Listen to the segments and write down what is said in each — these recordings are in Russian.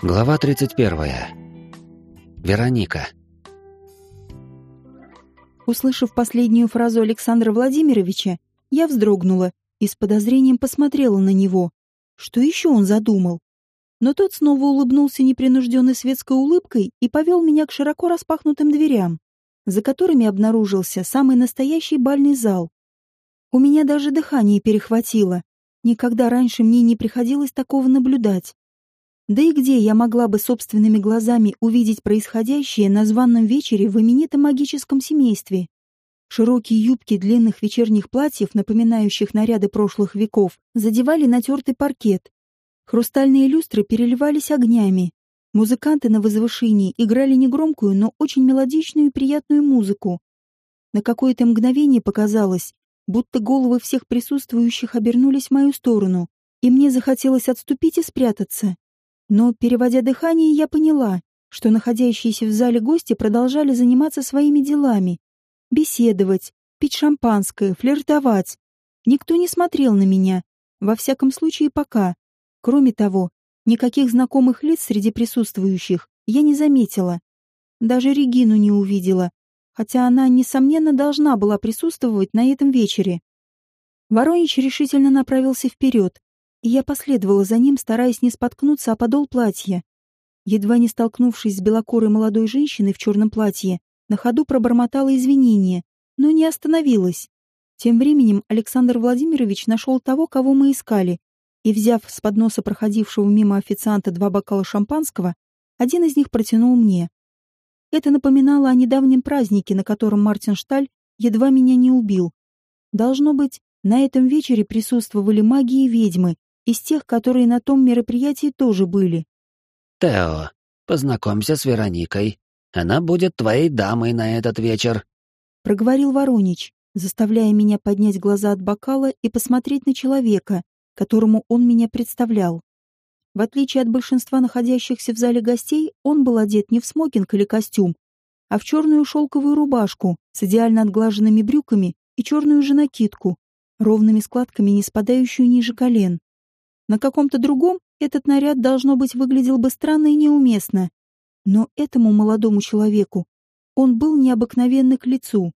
Глава 31. Вероника. Услышав последнюю фразу Александра Владимировича, я вздрогнула и с подозрением посмотрела на него. Что еще он задумал? Но тот снова улыбнулся непринужденной светской улыбкой и повел меня к широко распахнутым дверям, за которыми обнаружился самый настоящий бальный зал. У меня даже дыхание перехватило. Никогда раньше мне не приходилось такого наблюдать. Да и где я могла бы собственными глазами увидеть происходящее на званном вечере в именитом магическом семействе? Широкие юбки длинных вечерних платьев, напоминающих наряды прошлых веков, задевали натертый паркет. Хрустальные люстры переливались огнями. Музыканты на возвышении играли негромкую, но очень мелодичную и приятную музыку. На какое-то мгновение показалось, будто головы всех присутствующих обернулись в мою сторону, и мне захотелось отступить и спрятаться. Но, переводя дыхание, я поняла, что находящиеся в зале гости продолжали заниматься своими делами. Беседовать, пить шампанское, флиртовать. Никто не смотрел на меня, во всяком случае пока. Кроме того, никаких знакомых лиц среди присутствующих я не заметила. Даже Регину не увидела, хотя она, несомненно, должна была присутствовать на этом вечере. Воронич решительно направился вперед, и я последовала за ним, стараясь не споткнуться о подол платья. Едва не столкнувшись с белокурой молодой женщиной в черном платье, на ходу пробормотала извинения, но не остановилась. Тем временем Александр Владимирович нашел того, кого мы искали, и, взяв с подноса проходившего мимо официанта два бокала шампанского, один из них протянул мне. Это напоминало о недавнем празднике, на котором Мартин Шталь едва меня не убил. Должно быть, на этом вечере присутствовали маги и ведьмы, из тех, которые на том мероприятии тоже были. «Тео, познакомься с Вероникой. Она будет твоей дамой на этот вечер», — проговорил Воронич, заставляя меня поднять глаза от бокала и посмотреть на человека, которому он меня представлял. В отличие от большинства находящихся в зале гостей, он был одет не в смокинг или костюм, а в черную шелковую рубашку с идеально отглаженными брюками и черную же накидку, ровными складками, не спадающую ниже колен. На каком-то другом этот наряд, должно быть, выглядел бы странно и неуместно. Но этому молодому человеку он был необыкновенный к лицу.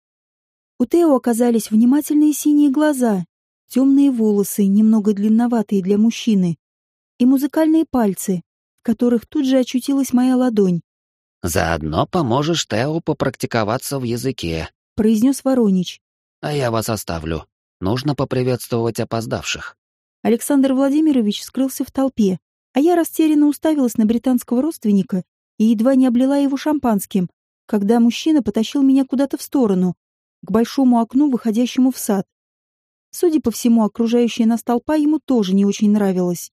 У Тео оказались внимательные синие глаза, темные волосы, немного длинноватые для мужчины, и музыкальные пальцы, в которых тут же очутилась моя ладонь. «Заодно поможешь Тео попрактиковаться в языке», — произнес Воронич. «А я вас оставлю. Нужно поприветствовать опоздавших». Александр Владимирович скрылся в толпе, а я растерянно уставилась на британского родственника и едва не облила его шампанским, когда мужчина потащил меня куда-то в сторону, к большому окну, выходящему в сад. Судя по всему, окружающая нас толпа ему тоже не очень нравилась.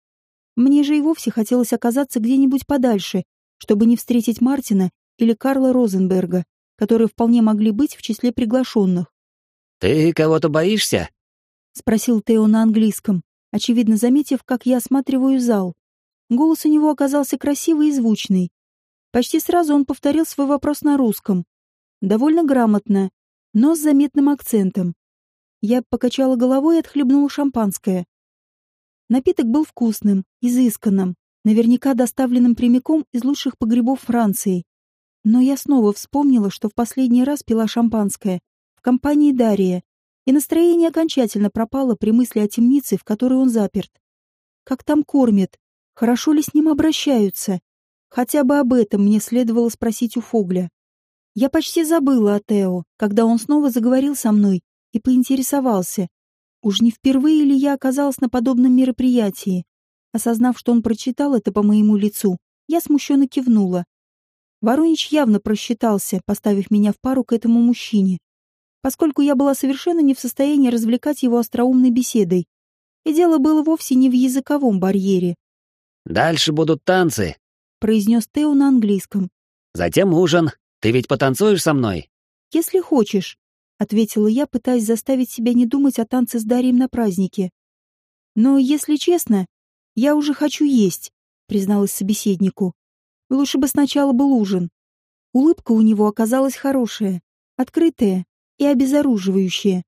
Мне же и вовсе хотелось оказаться где-нибудь подальше, чтобы не встретить Мартина или Карла Розенберга, которые вполне могли быть в числе приглашенных. «Ты кого-то боишься?» — спросил Тео на английском очевидно заметив, как я осматриваю зал. Голос у него оказался красивый и звучный. Почти сразу он повторил свой вопрос на русском. Довольно грамотно, но с заметным акцентом. Я покачала головой и отхлебнула шампанское. Напиток был вкусным, изысканным, наверняка доставленным прямиком из лучших погребов Франции. Но я снова вспомнила, что в последний раз пила шампанское в компании Дария, и настроение окончательно пропало при мысли о темнице, в которой он заперт. Как там кормят? Хорошо ли с ним обращаются? Хотя бы об этом мне следовало спросить у Фогля. Я почти забыла о Тео, когда он снова заговорил со мной и поинтересовался, уж не впервые ли я оказалась на подобном мероприятии. Осознав, что он прочитал это по моему лицу, я смущенно кивнула. Воронич явно просчитался, поставив меня в пару к этому мужчине поскольку я была совершенно не в состоянии развлекать его остроумной беседой. И дело было вовсе не в языковом барьере. «Дальше будут танцы», — произнес Тео на английском. «Затем ужин. Ты ведь потанцуешь со мной?» «Если хочешь», — ответила я, пытаясь заставить себя не думать о танце с Дарьем на празднике. «Но, если честно, я уже хочу есть», — призналась собеседнику. «Лучше бы сначала был ужин». Улыбка у него оказалась хорошая, открытая, и обезоруживающее.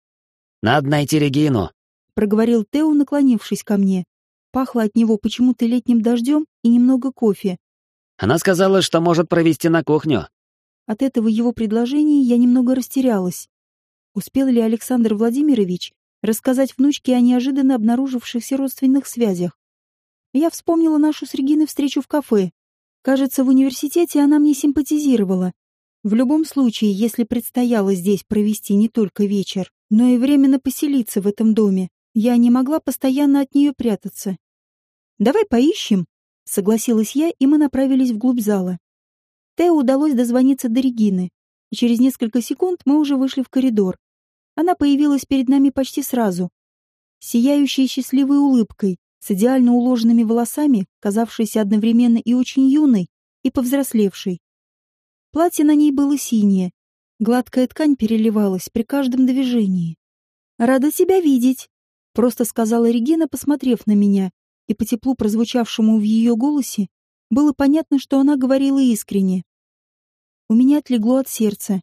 «Надо найти Регину», — проговорил Тео, наклонившись ко мне. Пахло от него почему-то летним дождем и немного кофе. Она сказала, что может провести на кухню. От этого его предложения я немного растерялась. Успел ли Александр Владимирович рассказать внучке о неожиданно обнаружившихся родственных связях? Я вспомнила нашу с Региной встречу в кафе. Кажется, в университете она мне симпатизировала. В любом случае, если предстояло здесь провести не только вечер, но и временно поселиться в этом доме, я не могла постоянно от нее прятаться. «Давай поищем», — согласилась я, и мы направились вглубь зала. Тео удалось дозвониться до Регины, и через несколько секунд мы уже вышли в коридор. Она появилась перед нами почти сразу, сияющей счастливой улыбкой, с идеально уложенными волосами, казавшейся одновременно и очень юной, и повзрослевшей. Платье на ней было синее, гладкая ткань переливалась при каждом движении. «Рада тебя видеть», — просто сказала Регина, посмотрев на меня, и по теплу, прозвучавшему в ее голосе, было понятно, что она говорила искренне. У меня отлегло от сердца.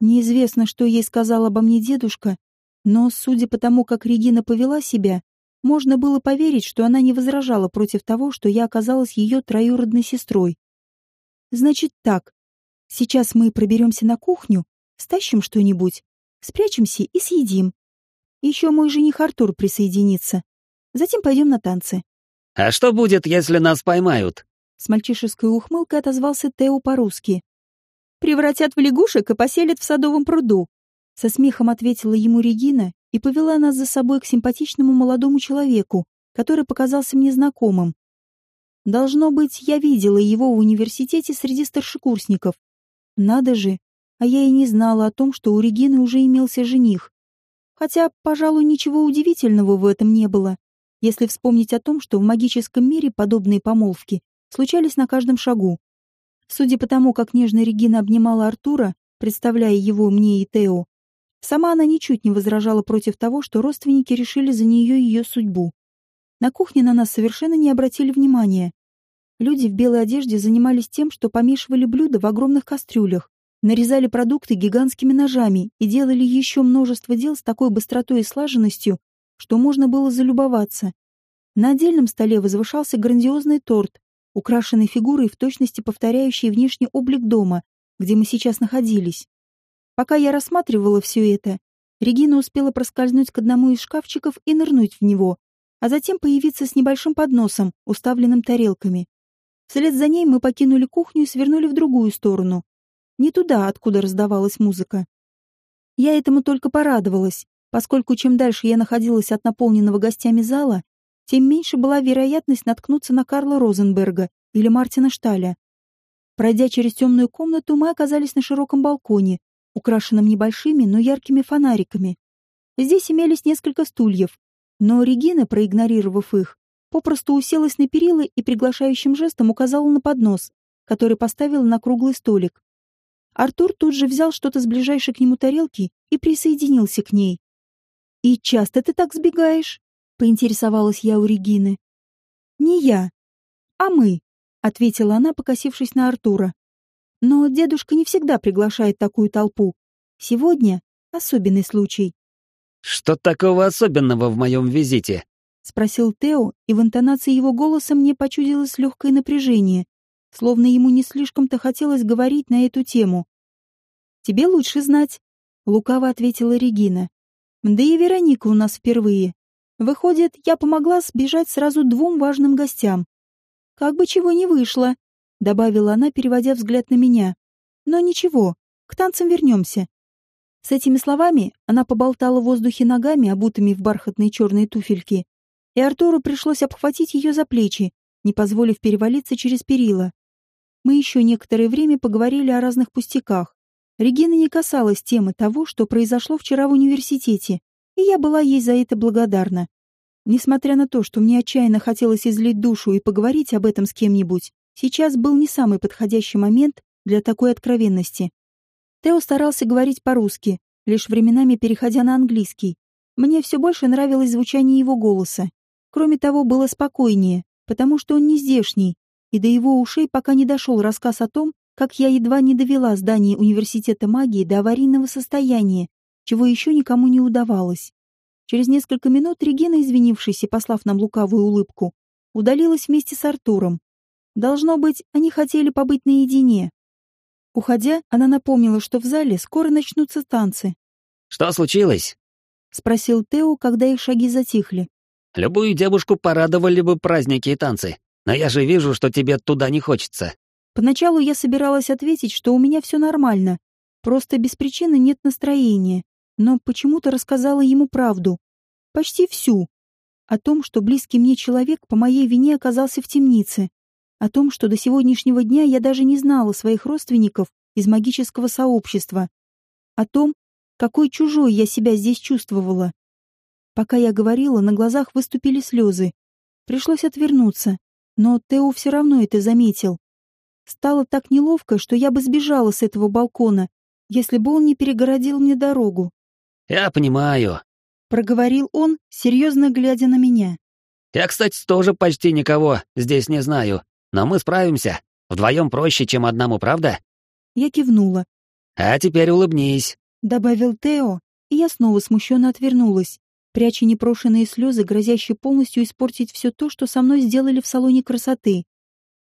Неизвестно, что ей сказал обо мне дедушка, но, судя по тому, как Регина повела себя, можно было поверить, что она не возражала против того, что я оказалась ее троюродной сестрой. Значит так, сейчас мы проберемся на кухню, стащим что-нибудь, спрячемся и съедим. Еще мой жених Артур присоединится. Затем пойдем на танцы. «А что будет, если нас поймают?» С мальчишеской ухмылкой отозвался Тео по-русски превратят в лягушек и поселят в садовом пруду. Со смехом ответила ему Регина и повела нас за собой к симпатичному молодому человеку, который показался мне знакомым. Должно быть, я видела его в университете среди старшекурсников. Надо же, а я и не знала о том, что у Регины уже имелся жених. Хотя, пожалуй, ничего удивительного в этом не было, если вспомнить о том, что в магическом мире подобные помолвки случались на каждом шагу. Судя по тому, как нежно Регина обнимала Артура, представляя его мне и Тео, сама она ничуть не возражала против того, что родственники решили за нее ее судьбу. На кухне на нас совершенно не обратили внимания. Люди в белой одежде занимались тем, что помешивали блюда в огромных кастрюлях, нарезали продукты гигантскими ножами и делали еще множество дел с такой быстротой и слаженностью, что можно было залюбоваться. На отдельном столе возвышался грандиозный торт, украшенной фигурой в точности повторяющей внешний облик дома, где мы сейчас находились. Пока я рассматривала все это, Регина успела проскользнуть к одному из шкафчиков и нырнуть в него, а затем появиться с небольшим подносом, уставленным тарелками. Вслед за ней мы покинули кухню и свернули в другую сторону. Не туда, откуда раздавалась музыка. Я этому только порадовалась, поскольку чем дальше я находилась от наполненного гостями зала, тем меньше была вероятность наткнуться на Карла Розенберга или Мартина Шталя. Пройдя через темную комнату, мы оказались на широком балконе, украшенном небольшими, но яркими фонариками. Здесь имелись несколько стульев, но Регина, проигнорировав их, попросту уселась на перила и приглашающим жестом указала на поднос, который поставила на круглый столик. Артур тут же взял что-то с ближайшей к нему тарелки и присоединился к ней. «И часто ты так сбегаешь?» поинтересовалась я у Регины. «Не я, а мы», — ответила она, покосившись на Артура. «Но дедушка не всегда приглашает такую толпу. Сегодня особенный случай». «Что такого особенного в моем визите?» — спросил Тео, и в интонации его голоса мне почудилось легкое напряжение, словно ему не слишком-то хотелось говорить на эту тему. «Тебе лучше знать», — лукаво ответила Регина. «Да и Вероника у нас впервые. Выходит, я помогла сбежать сразу двум важным гостям. Как бы чего не вышло, добавила она, переводя взгляд на меня. Но ничего, к танцам вернемся. С этими словами она поболтала в воздухе ногами, обутыми в бархатные черные туфельки, и Артуру пришлось обхватить ее за плечи, не позволив перевалиться через перила. Мы еще некоторое время поговорили о разных пустяках. Регина не касалась темы того, что произошло вчера в университете, и я была ей за это благодарна. Несмотря на то, что мне отчаянно хотелось излить душу и поговорить об этом с кем-нибудь, сейчас был не самый подходящий момент для такой откровенности. Тео старался говорить по-русски, лишь временами переходя на английский. Мне все больше нравилось звучание его голоса. Кроме того, было спокойнее, потому что он не здешний, и до его ушей пока не дошел рассказ о том, как я едва не довела здание университета магии до аварийного состояния, чего еще никому не удавалось. Через несколько минут Регина, извинившись и послав нам лукавую улыбку, удалилась вместе с Артуром. Должно быть, они хотели побыть наедине. Уходя, она напомнила, что в зале скоро начнутся танцы. «Что случилось?» — спросил Тео, когда их шаги затихли. «Любую девушку порадовали бы праздники и танцы, но я же вижу, что тебе туда не хочется». Поначалу я собиралась ответить, что у меня все нормально, просто без причины нет настроения, но почему-то рассказала ему правду. Почти всю. О том, что близкий мне человек по моей вине оказался в темнице. О том, что до сегодняшнего дня я даже не знала своих родственников из магического сообщества. О том, какой чужой я себя здесь чувствовала. Пока я говорила, на глазах выступили слезы. Пришлось отвернуться, но Тео все равно это заметил. Стало так неловко, что я бы сбежала с этого балкона, если бы он не перегородил мне дорогу. «Я понимаю», — проговорил он, серьезно глядя на меня. «Я, кстати, тоже почти никого здесь не знаю, но мы справимся. Вдвоем проще, чем одному, правда?» Я кивнула. «А теперь улыбнись». — добавил Тео, и я снова смущенно отвернулась, пряча непрошенные слезы, грозящие полностью испортить все то, что со мной сделали в салоне красоты.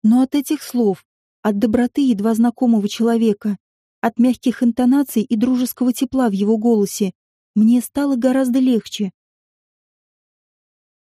Но от этих слов, от доброты едва знакомого человека, от мягких интонаций и дружеского тепла в его голосе, мне стало гораздо легче.